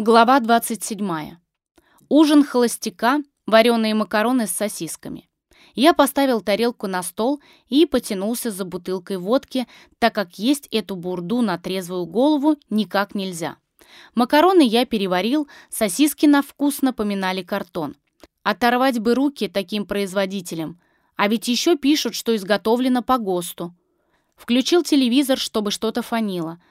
Глава 27. Ужин холостяка, вареные макароны с сосисками. Я поставил тарелку на стол и потянулся за бутылкой водки, так как есть эту бурду на трезвую голову никак нельзя. Макароны я переварил, сосиски на вкус напоминали картон. Оторвать бы руки таким производителям, а ведь еще пишут, что изготовлено по ГОСТу. Включил телевизор, чтобы что-то фанило,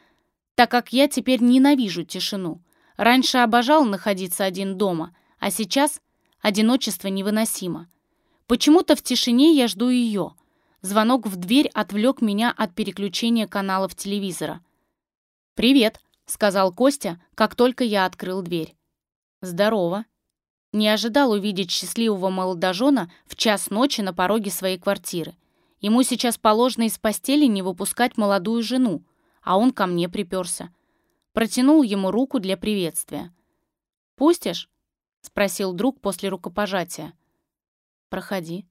так как я теперь ненавижу тишину. Раньше обожал находиться один дома, а сейчас одиночество невыносимо. Почему-то в тишине я жду ее. Звонок в дверь отвлек меня от переключения каналов телевизора. «Привет», — сказал Костя, как только я открыл дверь. «Здорово». Не ожидал увидеть счастливого молодожена в час ночи на пороге своей квартиры. Ему сейчас положено из постели не выпускать молодую жену, а он ко мне приперся. Протянул ему руку для приветствия. «Пустишь?» — спросил друг после рукопожатия. «Проходи».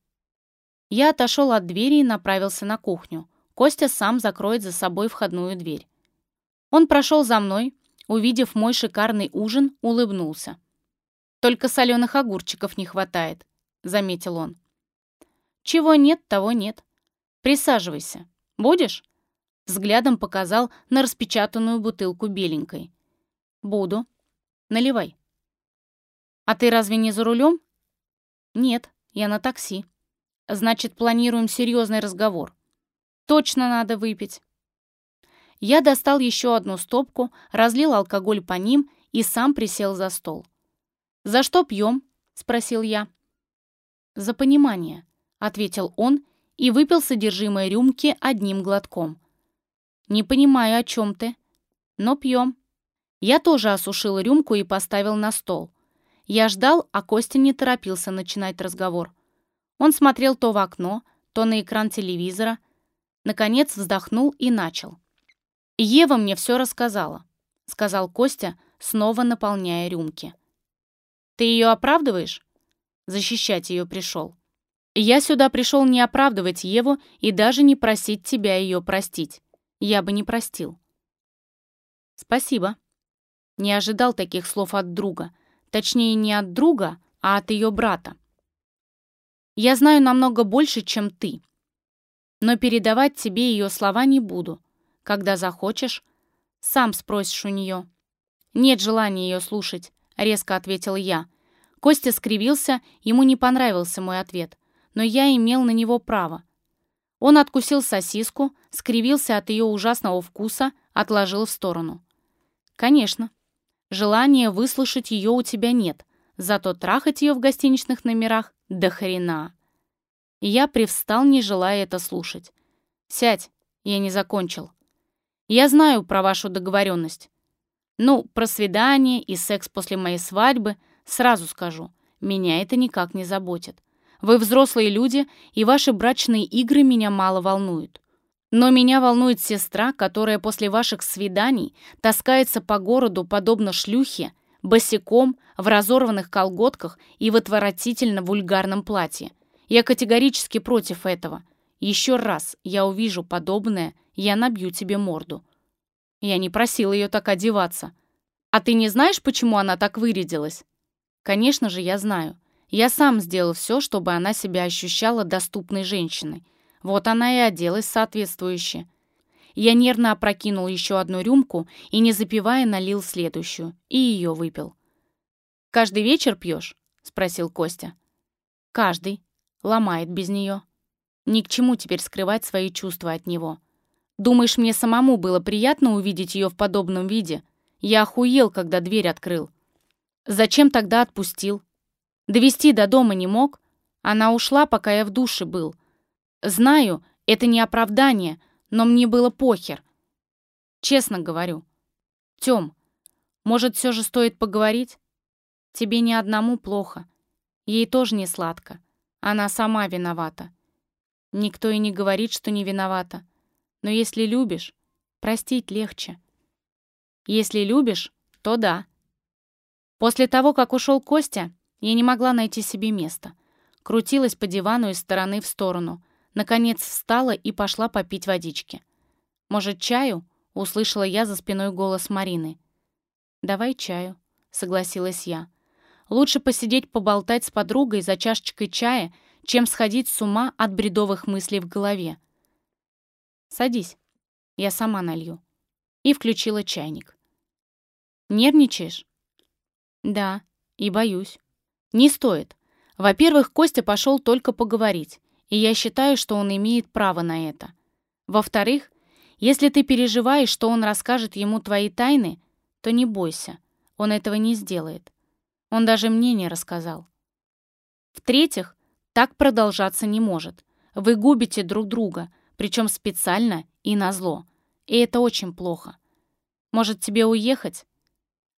Я отошел от двери и направился на кухню. Костя сам закроет за собой входную дверь. Он прошел за мной, увидев мой шикарный ужин, улыбнулся. «Только соленых огурчиков не хватает», — заметил он. «Чего нет, того нет. Присаживайся. Будешь?» Взглядом показал на распечатанную бутылку беленькой. «Буду. Наливай». «А ты разве не за рулем?» «Нет, я на такси». «Значит, планируем серьезный разговор». «Точно надо выпить». Я достал еще одну стопку, разлил алкоголь по ним и сам присел за стол. «За что пьем?» — спросил я. «За понимание», — ответил он и выпил содержимое рюмки одним глотком. «Не понимаю, о чем ты. Но пьем». Я тоже осушил рюмку и поставил на стол. Я ждал, а Костя не торопился начинать разговор. Он смотрел то в окно, то на экран телевизора. Наконец вздохнул и начал. «Ева мне все рассказала», — сказал Костя, снова наполняя рюмки. «Ты ее оправдываешь?» «Защищать ее пришел». «Я сюда пришел не оправдывать Еву и даже не просить тебя ее простить я бы не простил. Спасибо. Не ожидал таких слов от друга. Точнее, не от друга, а от ее брата. Я знаю намного больше, чем ты. Но передавать тебе ее слова не буду. Когда захочешь, сам спросишь у нее. Нет желания ее слушать, резко ответил я. Костя скривился, ему не понравился мой ответ, но я имел на него право. Он откусил сосиску, скривился от ее ужасного вкуса, отложил в сторону. «Конечно. Желания выслушать ее у тебя нет, зато трахать ее в гостиничных номерах — до хрена». я привстал, не желая это слушать. «Сядь, я не закончил. Я знаю про вашу договоренность. Ну, про свидание и секс после моей свадьбы сразу скажу, меня это никак не заботит. Вы взрослые люди, и ваши брачные игры меня мало волнуют. Но меня волнует сестра, которая после ваших свиданий таскается по городу подобно шлюхе, босиком, в разорванных колготках и в отвратительно вульгарном платье. Я категорически против этого. Еще раз я увижу подобное, я набью тебе морду. Я не просил ее так одеваться. А ты не знаешь, почему она так вырядилась? Конечно же, я знаю. Я сам сделал все, чтобы она себя ощущала доступной женщиной. Вот она и оделась соответствующе. Я нервно опрокинул еще одну рюмку и, не запивая, налил следующую. И ее выпил. «Каждый вечер пьешь?» — спросил Костя. «Каждый. Ломает без нее. Ни к чему теперь скрывать свои чувства от него. Думаешь, мне самому было приятно увидеть ее в подобном виде? Я охуел, когда дверь открыл. Зачем тогда отпустил? Довести до дома не мог. Она ушла, пока я в душе был. Знаю, это не оправдание, но мне было похер. Честно говорю. Тём, может, все же стоит поговорить? Тебе ни одному плохо. Ей тоже не сладко. Она сама виновата. Никто и не говорит, что не виновата. Но если любишь, простить легче. Если любишь, то да. После того, как ушел Костя, я не могла найти себе места. Крутилась по дивану из стороны в сторону. Наконец встала и пошла попить водички. «Может, чаю?» — услышала я за спиной голос Марины. «Давай чаю», — согласилась я. «Лучше посидеть поболтать с подругой за чашечкой чая, чем сходить с ума от бредовых мыслей в голове. Садись, я сама налью». И включила чайник. «Нервничаешь?» «Да, и боюсь». «Не стоит. Во-первых, Костя пошел только поговорить, и я считаю, что он имеет право на это. Во-вторых, если ты переживаешь, что он расскажет ему твои тайны, то не бойся, он этого не сделает. Он даже мне не рассказал. В-третьих, так продолжаться не может. Вы губите друг друга, причем специально и назло. И это очень плохо. Может, тебе уехать?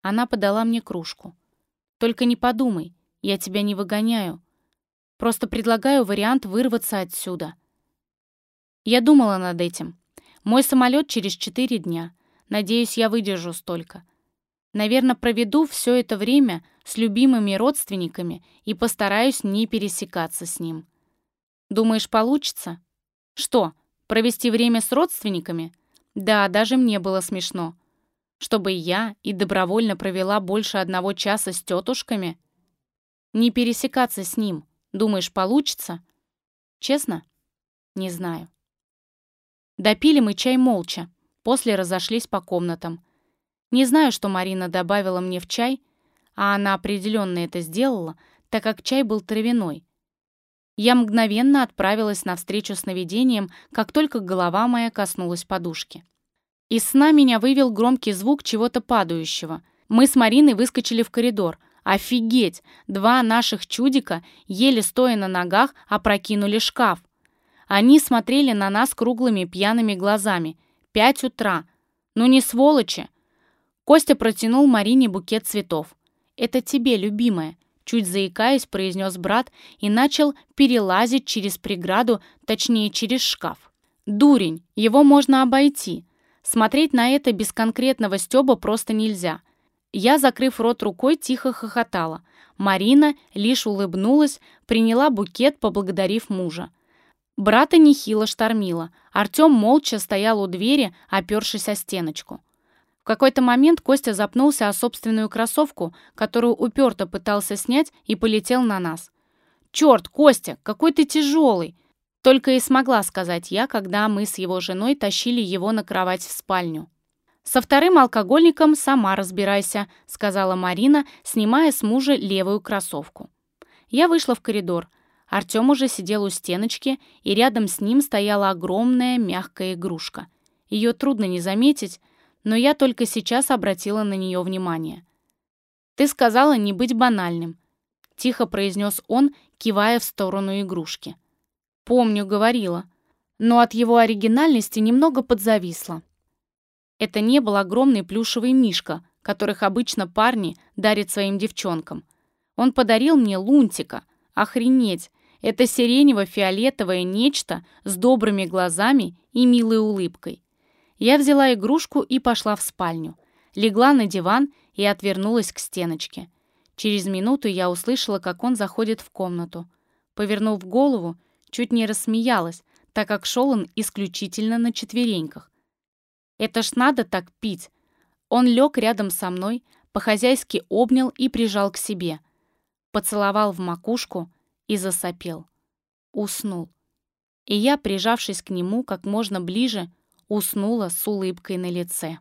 Она подала мне кружку. Только не подумай, я тебя не выгоняю. Просто предлагаю вариант вырваться отсюда. Я думала над этим. Мой самолет через четыре дня. Надеюсь, я выдержу столько. Наверное, проведу все это время с любимыми родственниками и постараюсь не пересекаться с ним. Думаешь, получится? Что, провести время с родственниками? Да, даже мне было смешно. Чтобы я и добровольно провела больше одного часа с тетушками? Не пересекаться с ним. Думаешь, получится? Честно? Не знаю. Допили мы чай молча, после разошлись по комнатам. Не знаю, что Марина добавила мне в чай, а она определенно это сделала, так как чай был травяной. Я мгновенно отправилась на встречу с наведением, как только голова моя коснулась подушки. Из сна меня вывел громкий звук чего-то падающего. Мы с Мариной выскочили в коридор. Офигеть! Два наших чудика, еле стоя на ногах, опрокинули шкаф. Они смотрели на нас круглыми пьяными глазами. Пять утра. Ну не сволочи. Костя протянул Марине букет цветов. «Это тебе, любимая», — чуть заикаясь, произнес брат и начал перелазить через преграду, точнее, через шкаф. «Дурень, его можно обойти. Смотреть на это без конкретного стёба просто нельзя». Я, закрыв рот рукой, тихо хохотала. Марина лишь улыбнулась, приняла букет, поблагодарив мужа. Брата нехило штормило. Артем молча стоял у двери, опершись о стеночку. В какой-то момент Костя запнулся о собственную кроссовку, которую уперто пытался снять и полетел на нас. «Черт, Костя, какой ты тяжелый!» Только и смогла сказать я, когда мы с его женой тащили его на кровать в спальню. «Со вторым алкогольником сама разбирайся», — сказала Марина, снимая с мужа левую кроссовку. Я вышла в коридор. Артем уже сидел у стеночки, и рядом с ним стояла огромная мягкая игрушка. Ее трудно не заметить, но я только сейчас обратила на нее внимание. «Ты сказала не быть банальным», — тихо произнес он, кивая в сторону игрушки. «Помню, говорила, но от его оригинальности немного подзависла. Это не был огромный плюшевый мишка, которых обычно парни дарят своим девчонкам. Он подарил мне лунтика. Охренеть! Это сиренево-фиолетовое нечто с добрыми глазами и милой улыбкой. Я взяла игрушку и пошла в спальню. Легла на диван и отвернулась к стеночке. Через минуту я услышала, как он заходит в комнату. Повернув голову, чуть не рассмеялась, так как шел он исключительно на четвереньках. Это ж надо так пить. Он лег рядом со мной, по-хозяйски обнял и прижал к себе. Поцеловал в макушку, и засопел. Уснул. И я, прижавшись к нему как можно ближе, уснула с улыбкой на лице.